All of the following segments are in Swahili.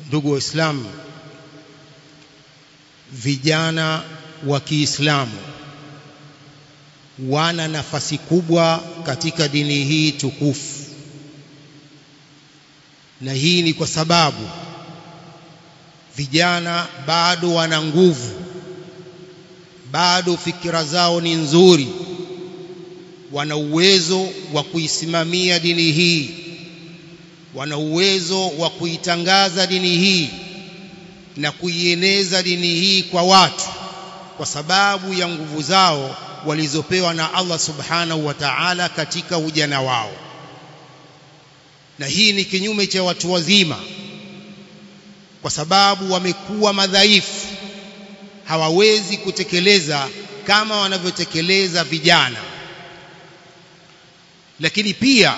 Ndugu wa waislamu vijana wa Kiislamu wana nafasi kubwa katika dini hii tukufu. Na hii ni kwa sababu vijana bado wana nguvu bado fikira zao ni nzuri wana uwezo wa kuisimamia dini hii wana uwezo wa kuitangaza dini hii na kuieneza dini hii kwa watu kwa sababu ya nguvu zao walizopewa na Allah subhanahu wa ta'ala katika ujana wao. Na hii ni kinyume cha watu wazima kwa sababu wamekuwa madhaifu hawawezi kutekeleza kama wanavyotekeleza vijana. Lakini pia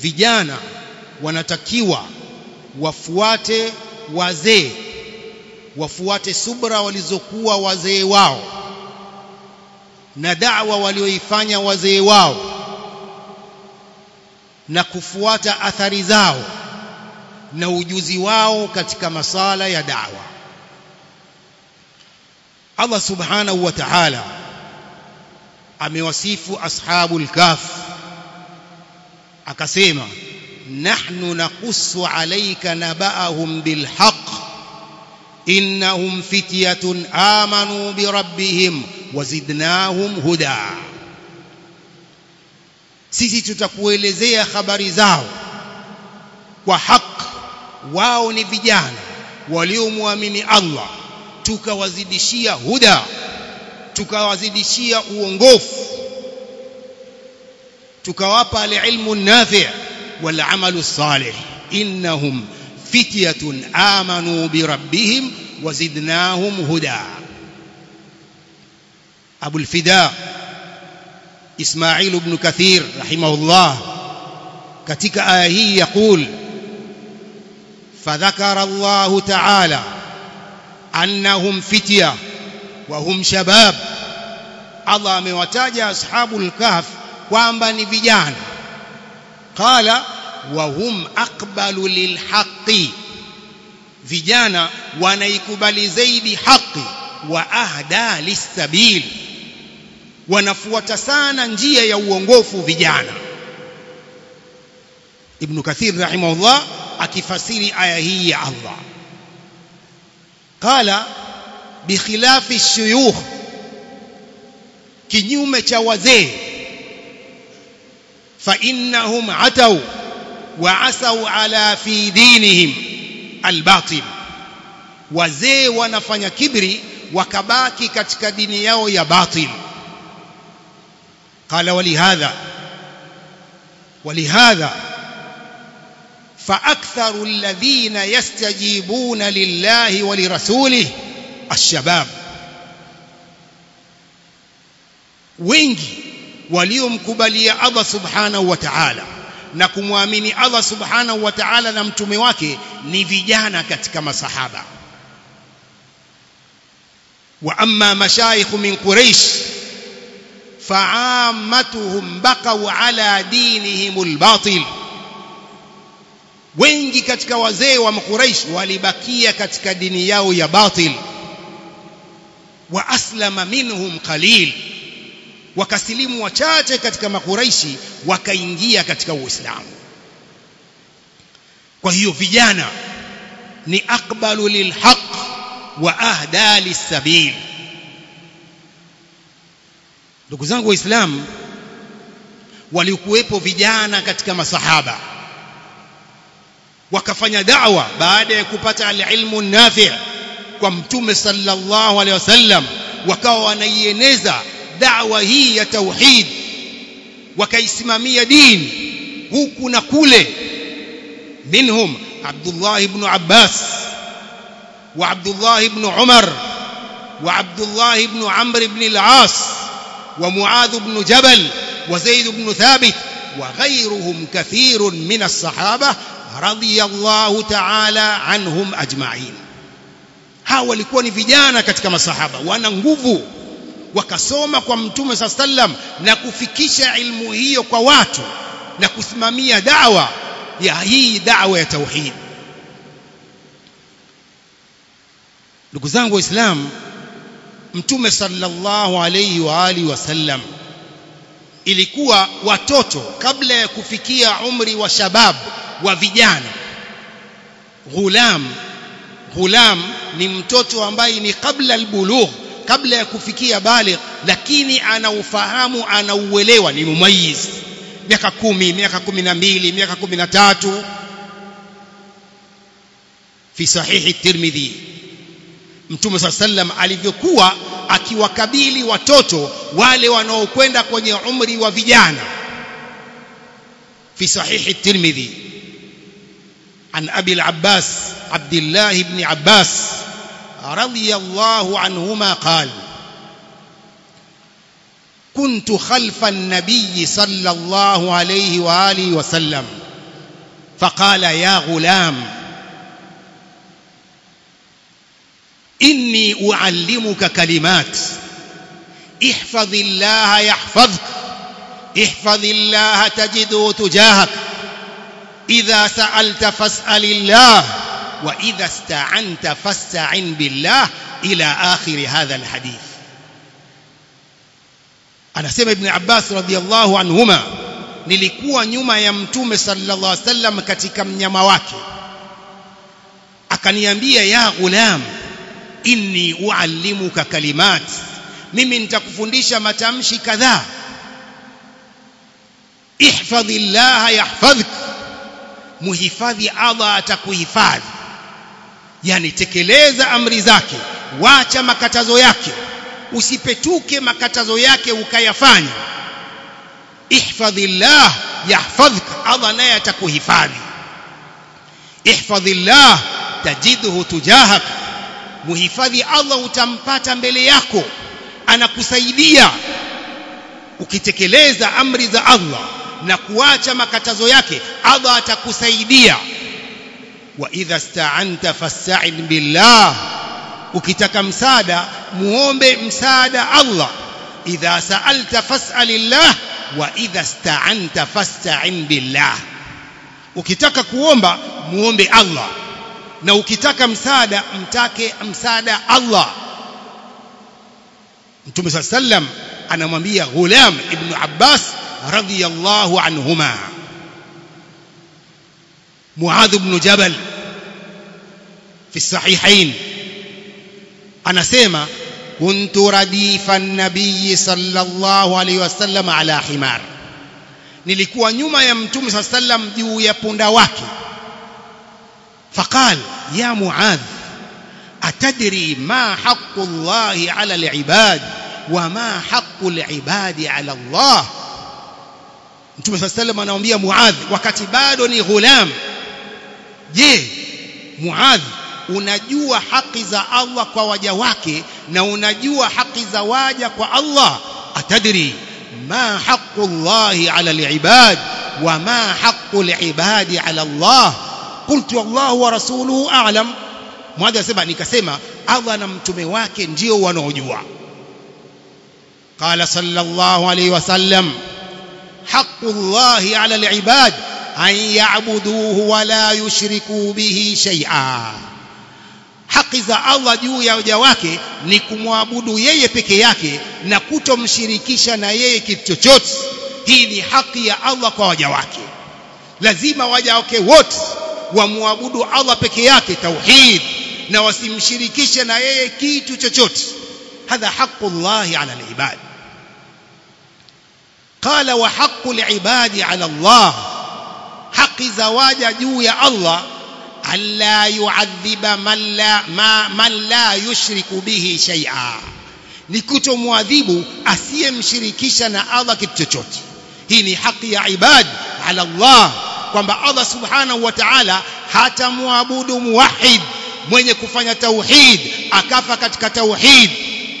vijana wanatakiwa wafuate wazee wafuate subra walizokuwa wazee wao na da'wa walioifanya wazee wao na kufuata athari zao na ujuzi wao katika masala ya da'wa. Allah subhanahu wa ta'ala amewasifu ashabul kaf akasema nahnu naqussu alayka naba'ahum bilhaq. Innahum fityatun amanu birabbihim wazidnahum huda. Sisi tutakuelezea habari zao. Kwa haki wao ni vijana waliomwamini Allah. Tukawazidishia huda. Tukawazidishia uongofu. Tukawapa alilmu nafi' والعمل الصالح. إنهم فتية آمنوا بربهم وزدناهم هدى. أبو الفداء إسماعيل بن كثير رحمه الله كتك آية يقول فذكر الله تعالى أنهم فتية وهم شباب. الله amewataja أصحاب الكهف وأنبني kwamba قال قال wa hum aqbalu lilhaqi vijana wanaikubali zaidi haki wa ahda lisabil wanafuata sana njia ya uongofu vijana. Ibn kathir rahimahullah akifasiri aya hii ya Allah. Qala bikhilafi shuyukh. Kinyume cha wazee. Fa innahum atau وعسوا على في دينهم الباطل. وزي ونفني كبري وكباكي كتك دينيو يا باطل قال ولهذا ولهذا فأكثر الذين يستجيبون لله ولرسوله الشباب وينجي وليم كبلي أبا سبحانه وتعالى na kumwamini Allah subhanahu wa ta'ala na mtume wake ni vijana katika masahaba. Wa amma mashaikh min quraish fa'ammatuhum baqaw ala dinihim albatil wengi katika wazee wa makuraish walibakia katika dini yao ya batil. Wa aslama minhum qalil wakasilimu wachache katika makuraishi wakaingia katika uislamu. Kwa hiyo vijana ni aqbalu lilhaq wa ahda lisabil ndugu zangu waislamu walikuwepo vijana katika masahaba wakafanya da'wa baada ya kupata alilmu nafi' kwa mtume sallallahu alaihi wasallam wakawa wanaieneza da'wa hii ya tauhid wakaisimamia dini huku na kule minhum Abdullah ibn Abbas wa Abdullah ibn Umar wa Abdullah ibn Amr ibn al-As wa Muadh ibn Jabal wa Zaid ibn Thabit وغيرهم كثير من الصحابة رضي الله تعالى عنهم أجمعين hawa walikuwa ni vijana katika masahaba wana nguvu wakasoma kwa mtume saa sallam na kufikisha ilmu hiyo kwa watu na kusimamia dawa ya hii dawa ya tauhid. Ndugu zangu waislam mtume sallallahu alayhi wa alihi wasallam ilikuwa watoto kabla ya kufikia umri wa shabab wa vijana. Ghulam ghulam ni mtoto ambaye ni kabla albulugh kabla ya kufikia baligh lakini anaufahamu anauelewa ni mumayiz miaka kumi miaka kumi na mbili miaka kumi na tatu fi sahihi tirmidhi. Mtume saa sallam alivyokuwa akiwakabili watoto wale wanaokwenda kwenye umri wa vijana. Fi sahihi tirmidhi. An abi al-abbas abdullah ibn abbas رضي الله عنهما قال كنت خلف النبي صلى الله عليه وآله وسلم. فقال يا غلام إني أعلمك كلمات احفظ الله يحفظك احفظ الله تجده تجاهك إذا سألت فاسأل الله. وإذا استعنت فاستعن بالله إلى آخر هذا الحديث. أنا سيما ابن عباس رضي الله عنهما نلقوا نيوما يمتوم صلى الله عليه وسلم كتك من يمواك أكان ينبي يا غلام إني أعلمك كلمات mimi nitakufundisha matamshi kadhaa. Ihfadhillaha yahfadhuk muhifadhi أضاء atakuhifadhi. Yani tekeleza amri zake. Wacha makatazo yake. Usipetuke makatazo yake ukayafanya ihfadhillah yahfadhka Allah naye atakuhifadhi. Ihfadhillah tajidhu tujahak muhifadhi Allah utampata mbele yako. Anakusaidia ukitekeleza amri za Allah na kuacha makatazo yake Allah atakusaidia wa idha sta'anta fasta'in billah ukitaka msaada muombe msaada Allah. Idha sa'alta fas'alillah wa idha sta'anta fasta'in billah. Ukitaka kuomba muombe Allah. Na ukitaka msaada mtake msaada Allah. Mtume sallam anamwambia Ghulam ibn Abbas radiyallahu anhuma معاذ بن جبل في الصحيحين. أنا سيما كنت رديف النبي صلى الله عليه وسلم على حمار. nilikuwa nyuma ya mtume صلى الله عليه وسلم juu ya punda فقال يا معاذ أتدري ما حق الله على العباد وما حق العباد على الله؟ Mtume صلى الله عليه وسلم أنا muadh wakati bado ni ghulam je Muadh unajua haki za Allah kwa waja wake na unajua haki za waja kwa Allah atadri ma haqqu Allahi ala al-ibad wa ma haqqu al-ibadi ala Allah qultu Allah wa rasuluhu a'lam Muadh anasema nikasema Allah na mtume wake ndio wanaojua قال صلى الله عليه وسلم حق الله على العباد an yaabuduhu wala yushriku bihi shay'a haki za Allah juu ya waja wake ni kumwabudu yeye peke yake na kutomshirikisha na yeye kitu chochote. Hii ni haki ya Allah kwa waja wake. Lazima waja wake wote wamwabudu Allah peke yake tauhid na wasimshirikishe na yeye kitu chochote. Hadha haqu Allah ala al-ibad. Qala wa haqu al-ibadi ala Allah haki za waja juu ya Allah alla yu'adhiba man la ma man la yushriku bihi shay'a. Ni kutomwadhibu asiyemshirikisha na Allah kitu chochote. Hii ni haki ya ibad ala Allah kwamba Allah subhanahu wa ta'ala hatamwabudu muwahid mwenye kufanya tauhid akafa katika tauhid.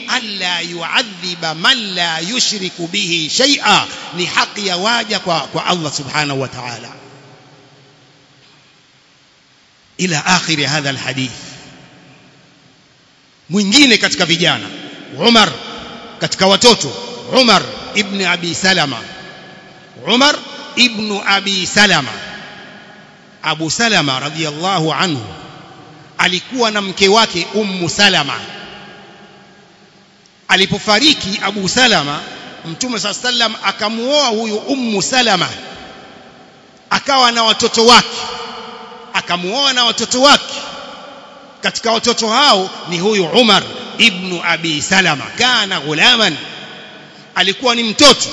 Alla yu'adhiba man la yushriku bihi shay'a. Ni haki ya waja kwa, kwa Allah subhanahu wa ta'ala ila akhiri hadha alhadith mwingine katika vijana Umar katika watoto Umar ibn Abi Salama Umar ibn Abi Salama Abu Salama radhiyallahu anhu alikuwa na mke wake Ummu Salama alipofariki Abu Salama Mtume صلى الله عليه akamuoa huyu Ummu Salama akawa na watoto wake akamuoa na watoto wake. Katika watoto hao ni huyu Umar ibn Abi Salama. Kana gulaman alikuwa ni mtoto.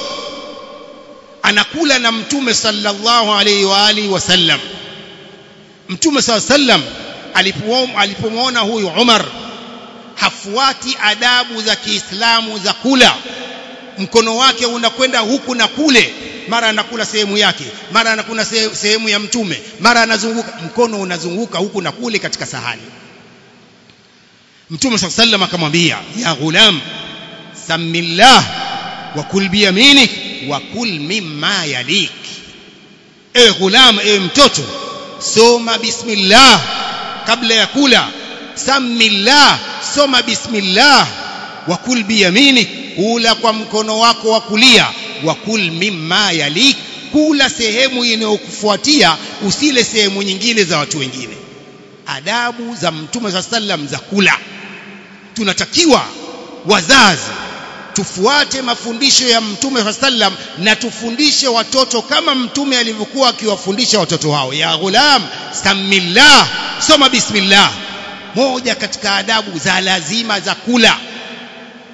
Anakula na mtume sallallahu alaihi wa alihi wasallam mtume sallallahu alipomwona huyu Umar hafuati adabu za Kiislamu za kula. Mkono wake unakwenda huku na kule mara anakula sehemu yake mara anakula sehemu ya mtume mara anazunguka mkono unazunguka huku na kule katika sahani. Mtume sallallahu alaihi wasallam akamwambia ya ghulam samillah wa kul biyaminik wa kul mimma yalik. E ghulam e mtoto soma bismillah kabla ya kula. Samillah soma bismillah wa kul biyaminik kula kwa mkono wako wa kulia wa kul mimma yalik kula sehemu inayokufuatia usile sehemu nyingine za watu wengine. Adabu za mtume sa sallam za kula. Tunatakiwa wazazi tufuate mafundisho ya mtume sa sallam na tufundishe watoto kama mtume alivyokuwa akiwafundisha watoto wao ya ghulam samillah soma bismillah. Moja katika adabu za lazima za kula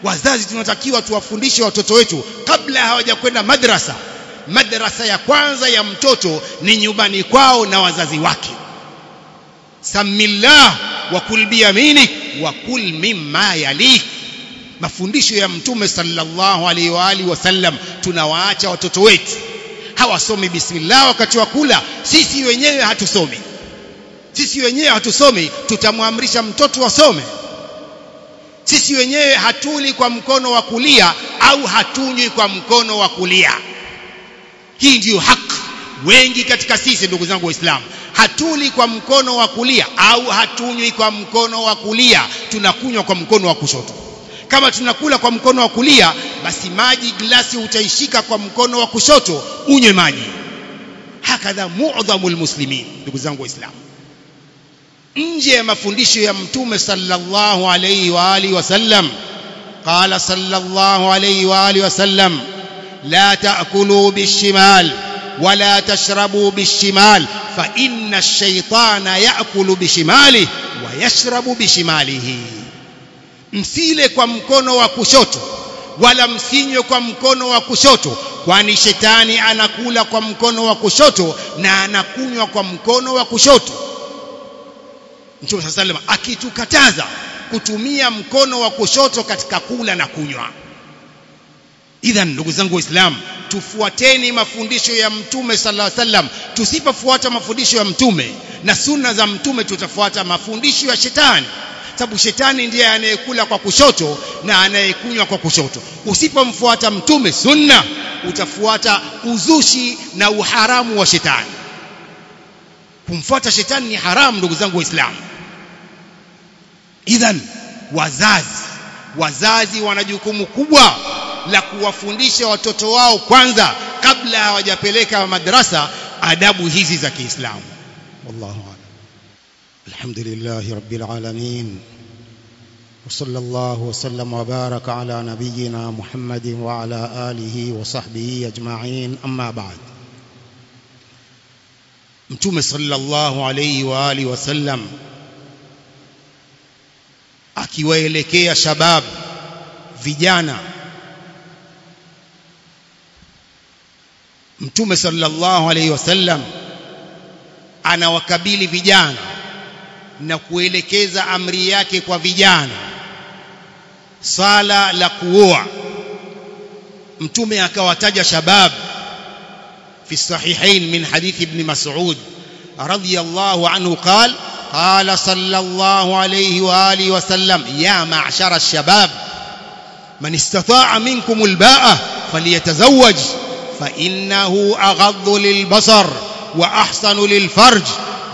wazazi tunatakiwa tuwafundishe watoto wetu kabla hawajakwenda madrasa. Madrasa ya kwanza ya mtoto ni nyumbani kwao na wazazi wake. Samillah wa kul biyaminik wa kul mimma yalik mafundisho ya mtume sallallahu alaihi wa alihi wasallam tunawaacha watoto wetu. Hawasomi bismillah wakati wa kula sisi wenyewe hatusomi. Sisi wenyewe hatusomi tutamwamrisha mtoto asome sisi wenyewe hatuli kwa mkono wa kulia au hatunywi kwa mkono wa kulia. Hii ndiyo haki wengi katika sisi ndugu zangu waislamu hatuli kwa mkono wa kulia au hatunywi kwa mkono wa kulia. Tunakunywa kwa mkono wa kushoto. Kama tunakula kwa mkono wa kulia basi maji glasi utaishika kwa mkono wa kushoto unywe maji. Hakadha mu'dhamul muslimin ndugu zangu waislamu nje ya mafundisho ya mtume sallallahu alayhi wa alihi wasallam qala sallallahu alayhi wa alihi wasallam la taakulu bishimal wala tashrabu bishimal fa inna ash-shaytana yaakulu bishimali wa yashrabu bishimalihi msile kwa mkono wa kushoto wala msinywe kwa mkono wa kushoto kwani shetani anakula kwa mkono wa kushoto na anakunywa kwa mkono wa kushoto Mtume sasa sallam akitukataza kutumia mkono wa kushoto katika kula na kunywa. Idhan ndugu zangu Waislamu, tufuateni mafundisho ya Mtume صلى الله عليه وسلم. Tusipofuata mafundisho ya Mtume na sunna za Mtume, tutafuata mafundisho ya shetani, sababu shetani ndiye anayekula kwa kushoto na anayekunywa kwa kushoto. Usipomfuata Mtume sunna, utafuata uzushi na uharamu wa shetani. Kumfuata shetani ni haramu, ndugu zangu wa Waislamu idhan wazazi wazazi wana jukumu kubwa la kuwafundisha watoto wao kwanza kabla hawajapeleka madrasa adabu hizi za Kiislamu wallahu a'lam alhamdulillahi rabbil alamin وصلى الله وسلم وبارك على نبينا محمد وعلى آله وصحبه أجمعين أما بعد mtume sallallahu alayhi wa alihi wasallam akiwaelekea shabab vijana. Mtume sallallahu alaihi wasallam anawakabili vijana na kuelekeza amri yake kwa vijana. Sala la kuoa. Mtume akawataja shabab fi sahihain min hadith ibn mas'ud radiyallahu anhu qala قال صلى الله عليه وآله وسلم يا معشر الشباب من استطاع منكم الباءة فليتزوج فإنه أغض للبصر وأحسن للفرج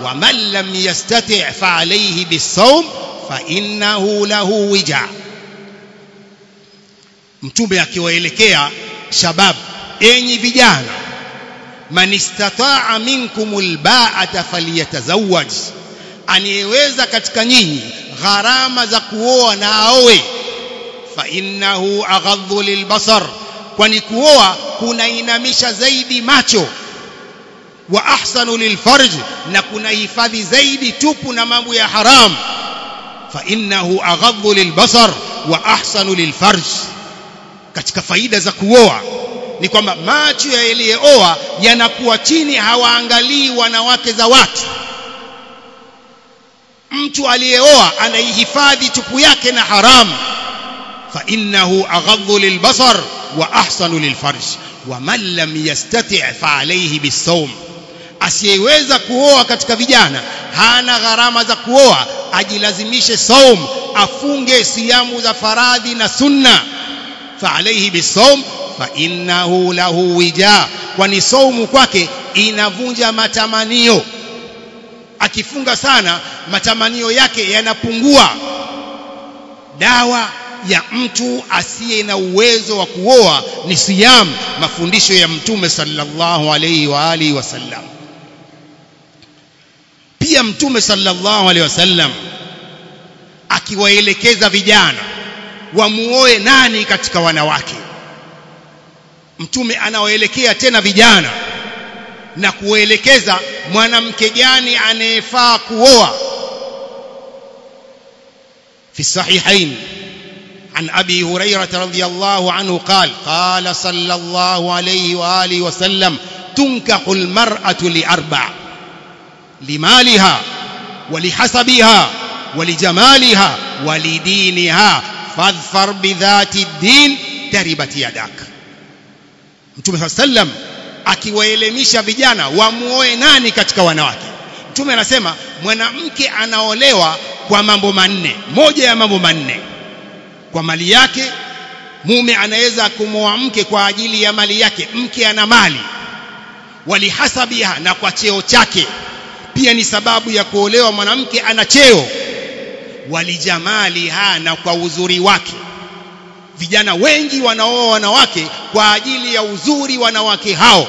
ومن لم يستطع فعليه بالصوم فإنه له وجع. mtume akiwaelekea shabab enyi vijana man istataa minkumul ba'ata falyatazawwaj aniyeweza katika nyinyi gharama za kuoa na aoe. Fa innahu aghadhu lilbasar kwani kuoa kunainamisha zaidi macho. Wa ahsanu lilfarj na kuna hifadhi zaidi tupu na mambo ya haram. Fa innahu aghadhu lilbasar wa ahsanu lilfarj katika faida za kuoa ni kwamba macho ya yaliyeoa yanakuwa chini hawaangalii wanawake za watu mtu aliyeoa anaihifadhi tupu yake na haramu fa innahu aghadhu lilbasar wa ahsanu lilfarj wa man lam yastati' fa alayhi bisawm asiyeweza kuoa katika vijana hana gharama za kuoa ajilazimishe saum afunge siamu za faradhi na sunna. Fa alayhi bisawm fa innahu lahu wija. Kwani saumu kwake inavunja matamanio akifunga sana matamanio yake yanapungua. Dawa ya mtu asiye na uwezo wa kuoa ni siyam mafundisho ya mtume sallallahu alaihi wa alihi wasallam. Pia mtume sallallahu alaihi wasallam akiwaelekeza vijana wamuoe nani katika wanawake. Mtume anawaelekea tena vijana na kuelekeza mwanamke gani anayefaa kuoa. في الصحيحين عن أبي هريرة رضي الله عنه قال قال صلى الله عليه وآله وسلم تنكح المرأة لأربع لمالها ولحسبها ولجمالها ولدينها فاظفر بذات الدين تربت يدك Mtume صلى الله عليه وسلم akiwaelimisha vijana wamuoe nani katika wanawake. Mtume anasema mwanamke anaolewa kwa mambo manne. Moja ya mambo manne. Kwa mali yake mume anaweza kumwoa mke kwa ajili ya mali yake. Mke ana mali. Walihasabiha na kwa cheo chake. Pia ni sababu ya kuolewa mwanamke ana cheo. Walijamaliha na kwa uzuri wake. Vijana wengi wanaoa wanawake kwa ajili ya uzuri wanawake hao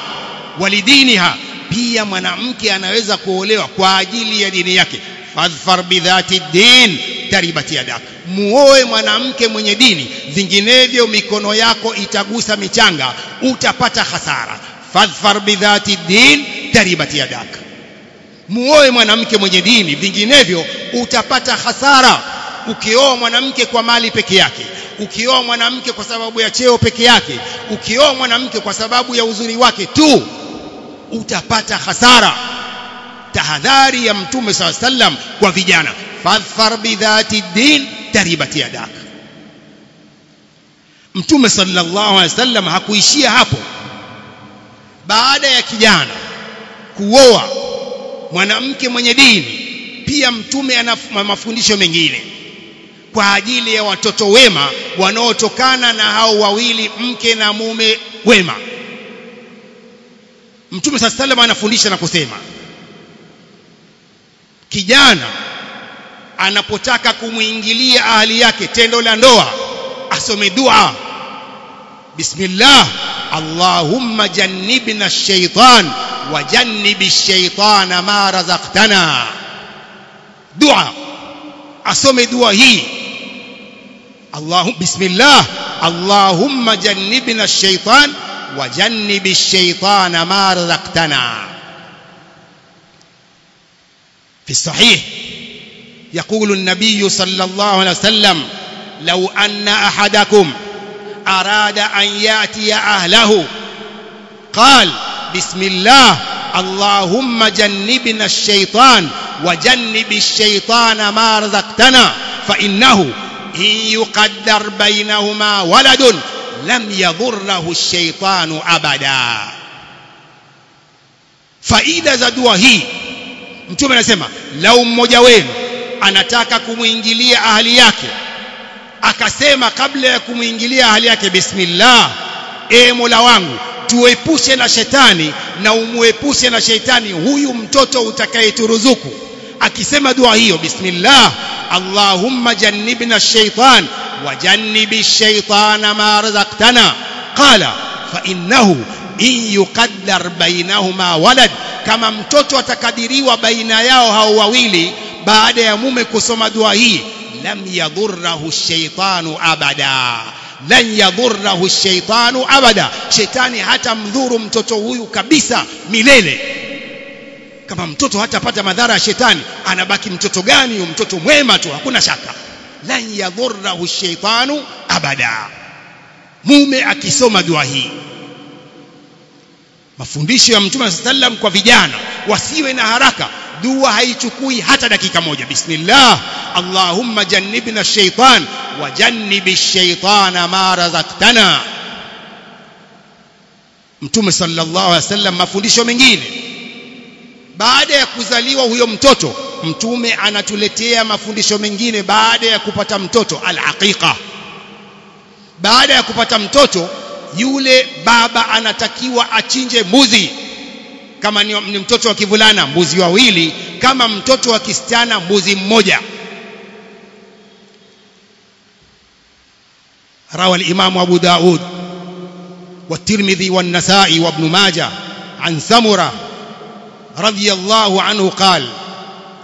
walidiniha pia mwanamke anaweza kuolewa kwa ajili ya dini yake. Fadhfar bidhati din taribat yadak. Muoe mwanamke mwenye dini vinginevyo mikono yako itagusa michanga utapata hasara. Fadhfar bidhati din taribat yadak. Muoe mwanamke mwenye dini vinginevyo utapata hasara. Ukioa mwanamke kwa mali peke yake ukioa mwanamke kwa sababu ya cheo peke yake ukioa mwanamke kwa sababu ya uzuri wake tu utapata hasara. Tahadhari ya mtume saa sallam kwa vijana. Fadhfar bidhati din taribati yadak mtume sallallahu alaihi wasallam hakuishia hapo. Baada ya kijana kuoa mwanamke mwenye dini pia mtume ana mafundisho mengine kwa ajili ya watoto wema wanaotokana na hao wawili mke na mume wema mtume saa salam anafundisha na kusema kijana anapotaka kumuingilia ahali yake tendo la ndoa asome dua. Bismillah allahumma jannibna ash-shaytan wa ash-shaytana ma razaqtana. Dua asome dua hii. Allahumma bismillah Allahumma jannibna ash-shaytan jannibi ash-shaytana ma razaqtana في الصحيح يقول النبي صلى الله عليه وسلم لو أن أحدكم أراد أن يأتي أهله قال بسم الله اللهم جنبنا الشيطان وجنب الشيطان ما رزقتنا فإنه إن يقدر بينهما ولد lam yadhurrahu shaytanu abada. Faida za dua hii mtume anasema lau mmoja wenu anataka kumwingilia ahali yake akasema kabla ya kumwingilia ahali yake bismillah e mola wangu tuepushe na shetani na umuepushe na shetani huyu mtoto utakayeturuzuku akisema dua hiyo bismillah allahumma jannibna ash-shaytan wa jannibi ash-shaytana ma razaqtana. Qala fa innahu in yuqaddar bainahuma walad. Kama mtoto atakadiriwa baina yao hao wawili baada ya mume kusoma dua hii lam yadhurrahu ash-shaytanu abada. Lan yadhurrahu ash-shaytanu abada. Shetani hata mdhuru mtoto huyu kabisa milele kama mtoto hatapata madhara ya shetani anabaki mtoto gani? Huyo mtoto mwema tu hakuna shaka. Lan yadhurrahu ash-shaytanu abada. Mume akisoma dua hii mafundisho ya mtume sallam kwa vijana wasiwe na haraka. Dua haichukui hata dakika moja. Bismillah. Allahumma jannibna ash-shaytan wa jannibi ash-shaytana ma razaqtana. Mtume sallallahu alaihi wasallam mafundisho mengine baada ya kuzaliwa huyo mtoto mtume anatuletea mafundisho mengine baada ya kupata mtoto al-aqiqa baada ya kupata mtoto yule baba anatakiwa achinje mbuzi kama ni, ni mtoto wa kivulana mbuzi wawili kama mtoto wa kisichana mbuzi mmoja روى الإمام أبو داود والترمذي والنسائي وابن ماجه عن سمرة رضي الله عنه قال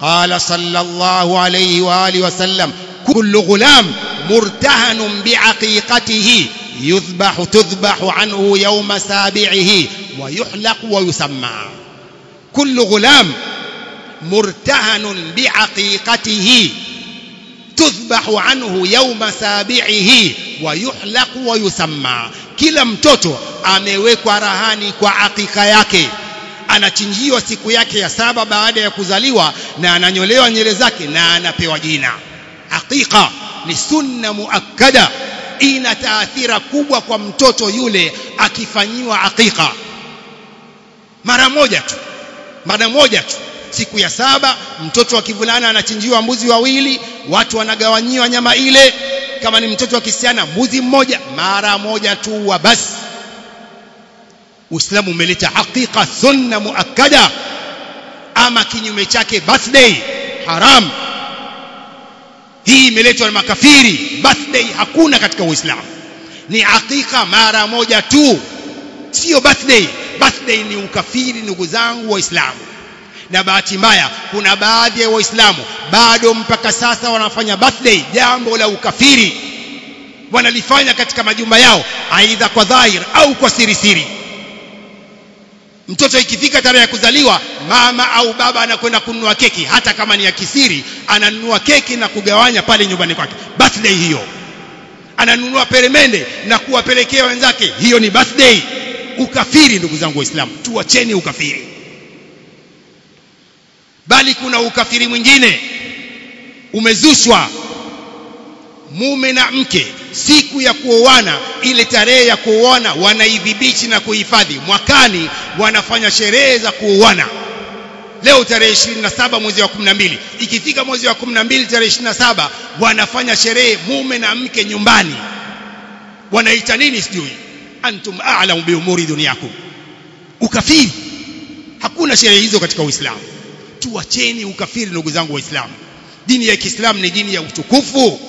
قال صلى الله عليه وآله وسلم كل غلام مرتهن بعقيقته يذبح تذبح عنه يوم سابعه ويحلق ويسمى. كل غلام مرتهن بعقيقته تذبح عنه يوم سابعه ويحلق ويسمى. kila mtoto amewekwa rahani kwa akika yake. Anachinjiwa siku yake ya saba baada ya kuzaliwa na ananyolewa nywele zake na anapewa jina. Aqiqa ni sunna muakkada ina taathira kubwa kwa mtoto yule akifanyiwa aqiqa mara moja tu mara moja tu siku ya saba mtoto wa kivulana anachinjiwa mbuzi wawili watu wanagawanyiwa nyama ile. Kama ni mtoto wa kisichana mbuzi mmoja mara moja tu wa basi Uislamu umeleta hakika sunna muakkada. Ama kinyume chake birthday haram. Hii imeletwa na makafiri birthday hakuna katika Uislamu. Ni hakika mara moja tu. Sio birthday. Birthday ni ukafiri ndugu zangu waislamu na bahati mbaya kuna baadhi ya waislamu bado mpaka sasa wanafanya birthday jambo la ukafiri. Wanalifanya katika majumba yao aidha kwa dhahir au kwa siri siri mtoto ikifika tarehe ya kuzaliwa mama au baba anakwenda kununua keki. Hata kama ni ya kisiri ananunua keki na kugawanya pale nyumbani kwake. Birthday hiyo. Ananunua peremende na kuwapelekea wenzake. Hiyo ni birthday. Ukafiri ndugu zangu waislamu. Tuacheni ukafiri. Bali kuna ukafiri mwingine. Umezushwa mume na mke siku ya kuoana ile tarehe ya kuoana wanaidhibiti na kuhifadhi. Mwakani wanafanya sherehe za kuoana. Leo tarehe 27 mwezi wa 12 ikifika mwezi wa 12 tarehe 27 wanafanya sherehe mume na mke nyumbani. Wanaita nini sijui? Antum a'lamu bi umuri dunyakum. Ukafiri. Hakuna sherehe hizo katika uislamu. Tuacheni ukafiri ndugu zangu waislamu. Dini ya Kiislamu ni dini ya utukufu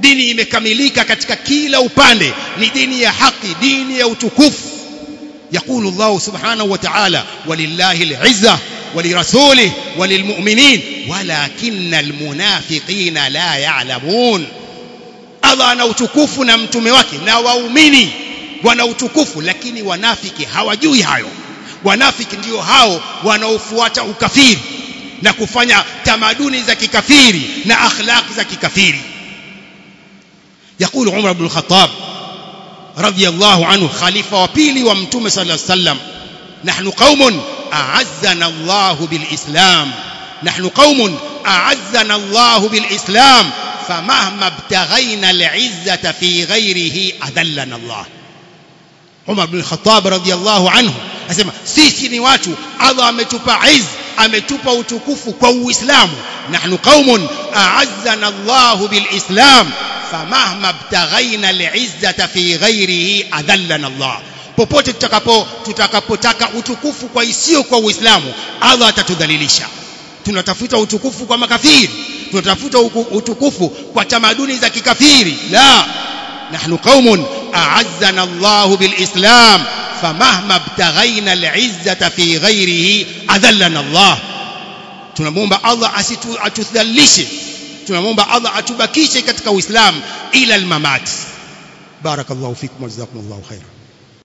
dini imekamilika katika kila upande ni dini ya haki dini ya utukufu يقول الله سبحانه وتعالى ولله العزة ولرسوله وللمؤمنين ولكن المنافقين لا يعلمون Allah ana utukufu na mtume wake na waumini wana utukufu lakini wanafiki hawajui hayo wanafiki ndio hao wanaofuata ukafiri na kufanya tamaduni za kikafiri na akhlaq za kikafiri يقول عمر بن الخطاب رضي الله عنه خليفة وبيلي ومتوم صلى الله عليه وسلم نحن قوم أعزنا الله بالإسلام نحن قوم أعزنا الله بالإسلام فمهما ابتغينا العزة في غيره أذلنا الله. عمر بن الخطاب رضي الله عنه asema sisi ni watu Allah ametupa izz ametupa utukufu kwa uislamu nahnu qaumun a'azzana Allah famahma btaghaina al'izzata fi ghairihi adallana Allah. Popote tutakapo tutakapotaka utukufu kwa isiyo kwa uislamu Allah atatudhalilisha. Tunatafuta utukufu kwa makafiri tunatafuta utukufu kwa tamaduni za kikafiri. La nahnu qaumun a'azzana Allah bilislam famahma btaghaina al'izzata fi ghairihi adallana Allah. Tunamwomba Allah asitudhalilishe tunamwomba Allah atubakishe katika Uislamu ila almamat barakallahu fikum wa jazakumullahu khairan